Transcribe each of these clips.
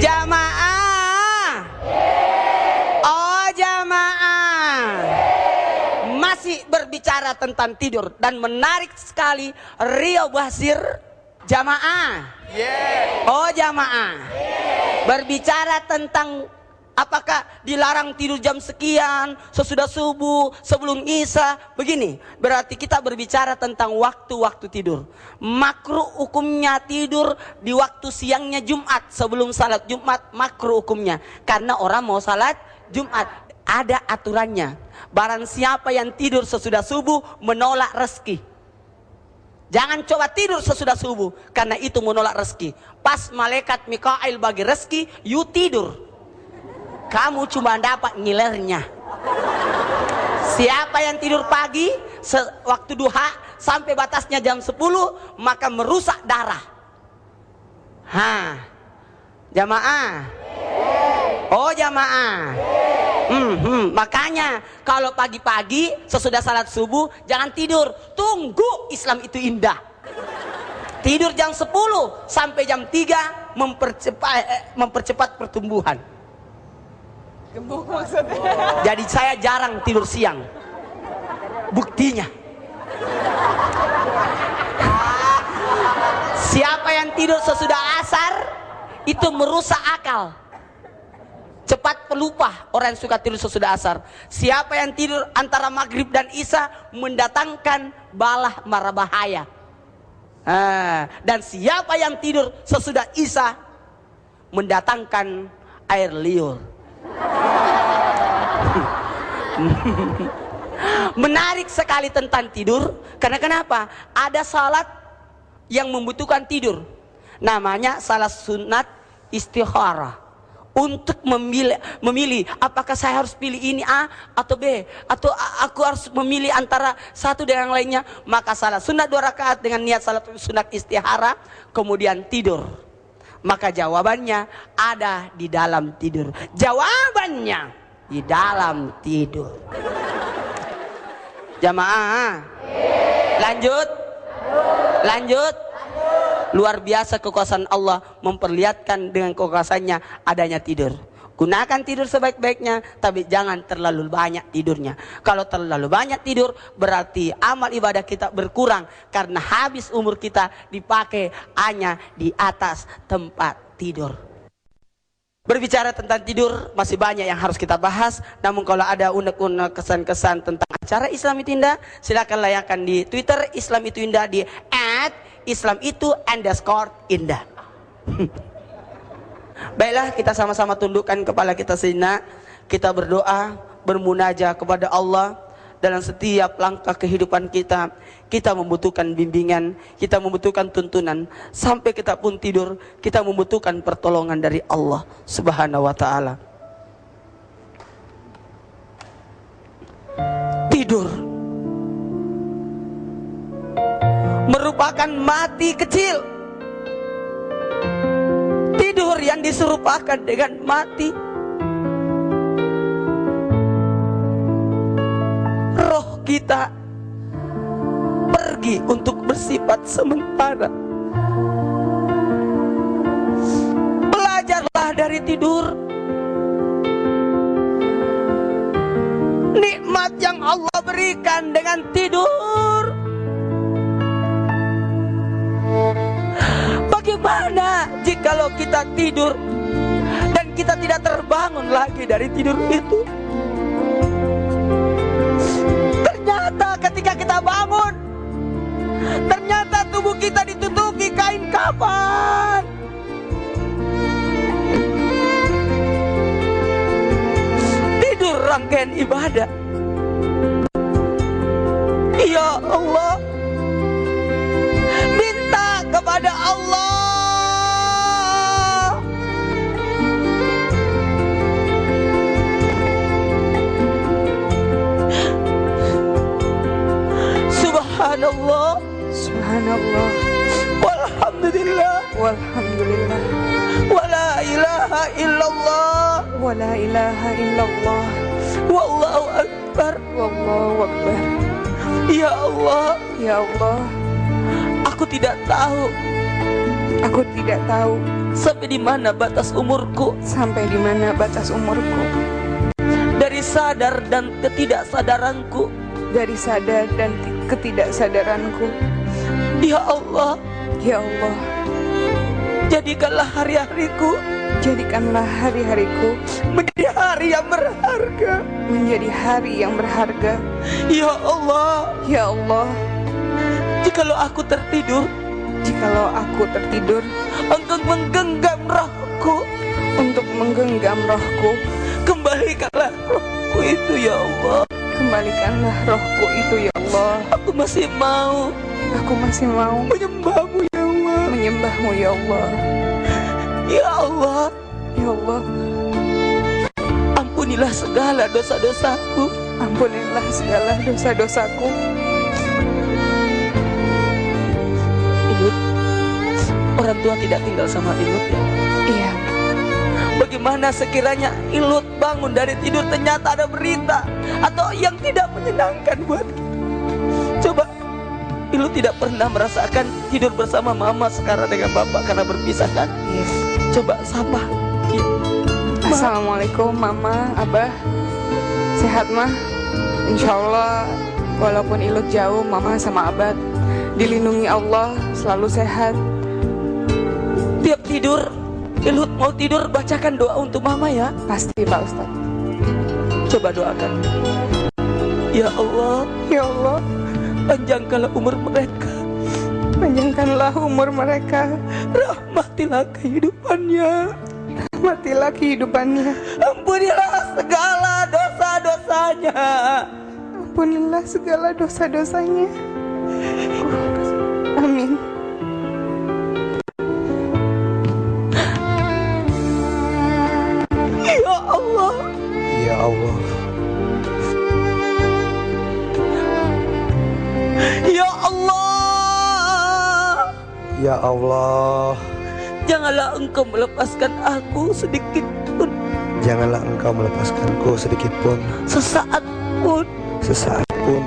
Jamaah. Oh, jamaah. Masih berbicara tentang tidur dan menarik sekali Rio Basir jamaah. Oh, jamaah. Berbicara tentang apakah dilarang tidur jam sekian, sesudah subuh, sebelum isya. Begini, berarti kita berbicara tentang waktu-waktu tidur. Makruh hukumnya tidur di waktu siangnya Jumat sebelum salat Jumat makruh hukumnya. Karena orang mau salat Jumat ada aturannya. Barang siapa yang tidur sesudah subuh menolak rezeki. Jangan coba tidur sesudah subuh karena itu menolak rezeki. Pas malaikat Mikail bagi rezeki, you tidur. Kamu cuma dapat ngilernya. Siapa yang tidur pagi waktu duha sampai batasnya jam 10 maka merusak darah. Ha. Jamaah. Oh jamaah. Hmm, hmm. Makanya kalau pagi-pagi sesudah salat subuh jangan tidur. Tunggu Islam itu indah. Tidur jam 10 sampai jam 3 mempercepat eh, mempercepat pertumbuhan. Gembuk maksudnya. Jadi saya jarang tidur siang. Buktinya. Siapa yang tidur sesudah asar itu merusak akal. Cepat pelupa orang yang suka tidur sesudah asar. Siapa yang tidur antara maghrib dan isya mendatangkan balah mara bahaya. Ah, dan siapa yang tidur sesudah isya mendatangkan air liur. Menarik sekali tentang tidur karena kenapa? Ada salat yang membutuhkan tidur. Namanya salat sunat istikharah. Untuk memilih, memilih apakah saya harus pilih ini A atau B atau aku harus memilih antara satu dan yang lainnya maka salat sunat dua rakaat dengan niat salat sunat istihara kemudian tidur maka jawabannya ada di dalam tidur jawabannya di dalam tidur Jamaah. Lanjut. Lanjut. Luar biasa kekuasaan Allah memperlihatkan dengan kekuasaannya adanya tidur. Gunakan tidur sebaik-baiknya, tapi jangan terlalu banyak tidurnya. Kalau terlalu banyak tidur, berarti amal ibadah kita berkurang karena habis umur kita dipakai hanya di atas tempat tidur. Berbicara tentang tidur masih banyak yang harus kita bahas. Namun kalau ada unek-unek kesan-kesan tentang acara Islam itu indah, silakan layangkan di Twitter Islam itu indah di @islam itu underscore indah. Baiklah kita sama-sama tundukkan kepala kita sejenak. Kita berdoa, bermunajah kepada Allah dalam setiap langkah kehidupan kita. Kita membutuhkan bimbingan, kita membutuhkan tuntunan. Sampai kita pun tidur, kita membutuhkan pertolongan dari Allah Subhanahu wa taala. Tidur merupakan mati kecil. Tidur yang diserupakan dengan mati. Kita pergi untuk bersifat sementara. Belajarlah dari tidur. Nikmat yang Allah berikan dengan tidur. Bagaimana jikalau kita tidur dan kita tidak terbangun lagi dari tidur itu? Ternyata ketika kita bangun, ternyata tubuh kita ditutupi kain kafan. Tidur rangkaian ibadah. Ya Allah, minta kepada Allah. Wa la ilaha illallah. wallahu akbar. Wallahu akbar. Ya Allah, Ya Allah, Aku tidak tahu Aku tidak tahu sampai di mana batas umurku sampai di mana batas umurku dari sadar dan ketidaksadaranku. dari sadar dan ti- ketidaksadaranku. Ya Allah, Ya Allah, jadikanlah hari-hariku jadikanlah hari-hariku menjadi hari yang berharga. menjadi hari yang berharga. Ya Allah, Ya Allah, jikalau aku tertidur, jikalau aku tertidur Engkau menggenggam rohku, untuk menggenggam rohku, kembalikanlah rohku itu ya Allah. kembalikanlah rohku itu ya Allah. Aku masih mau Aku masih mau menyembahmu ya Allah. menyembahmu ya Allah. Ya Allah, Ya Allah, ampunilah segala dosa-dosaku. ampunilah segala dosa-dosaku. Inut, orang tua tidak tinggal sama Inut ya. Iya, Bagaimana sekiranya Ilut bangun dari tidur ternyata ada berita atau yang tidak menyenangkan buat kita. Coba Ilut tidak pernah merasakan tidur bersama mama sekarang dengan bapak karena berpisah kan? iya. Coba sapa. Ya. Assalamualaikum Mama, Abah Sehat mah? Insya Allah Walaupun ilut jauh Mama sama Abah Dilindungi Allah Selalu sehat tiap tidur Ilut mau tidur bacakan doa untuk mama ya. Pasti Pak Ustadz Coba doakan. Ya Allah, Ya Allah panjangkanlah umur mereka. Panjangkanlah umur mereka Rahmatilah kehidupannya. Matilah kehidupannya Ampunilah segala dosa-dosanya. Ampunilah segala dosa-dosanya Allah, Janganlah engkau melepaskan aku sedikit pun, janganlah engkau melepaskanku sedikit pun, sesaat pun. sesaat pun,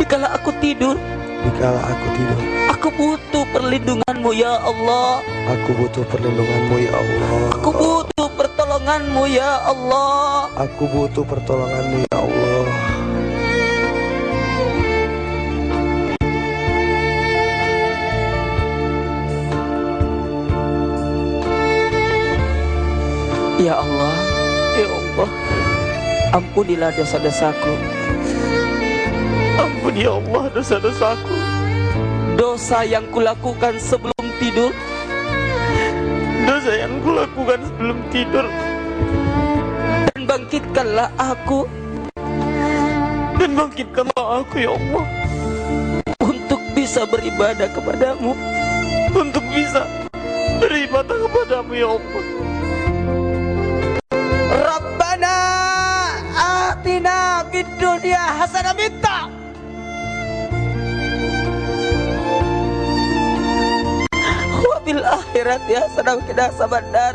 Dikala aku tidur, dikala aku tidur. aku butuh perlindunganmu ya Allah. Aku butuh perlindunganmu ya Allah. Aku butuh pertolonganmu ya Allah. Aku butuh pertolonganmu ya Allah. Ya Allah, ya Allah, ampunilah dosa-dosaku. Ampuni ya Allah dosa-dosaku. Dosa yang kulakukan sebelum tidur. Dosa yang kulakukan sebelum tidur. Dan bangkitkanlah aku. Dan bangkitkanlah aku ya Allah. Untuk bisa beribadah kepadamu. Untuk bisa beribadah kepadamu ya Allah. Rabbana atina fid dunya hasanah minta. Wa bil akhirati hasanah qina azabannar.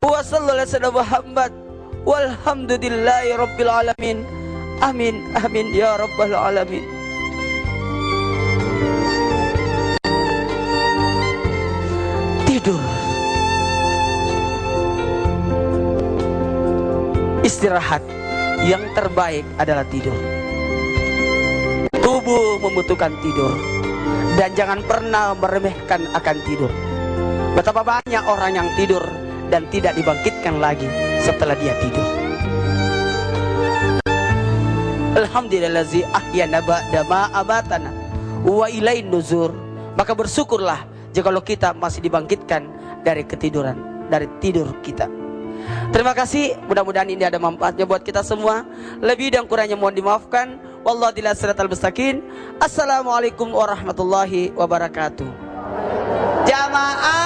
Wa sallallahu alaihi Muhammad. Walhamdulillahi rabbil alamin. Amin amin ya rabbal alamin istirahat yang terbaik adalah tidur. Tubuh membutuhkan tidur dan jangan pernah meremehkan akan tidur. Betapa banyak orang yang tidur dan tidak dibangkitkan lagi setelah dia tidur. Alhamdulillazi ahyana ba'da ma abatana wa ilain nuzur. Maka bersyukurlah jikalau kita masih dibangkitkan dari ketiduran, dari tidur kita. Terima kasih, mudah-mudahan ini ada manfaatnya buat kita semua. Lebih dan kurangnya mohon dimaafkan. Wallahu bishawab. mustaqim. Assalamualaikum warahmatullahi wabarakatuh. Jamaah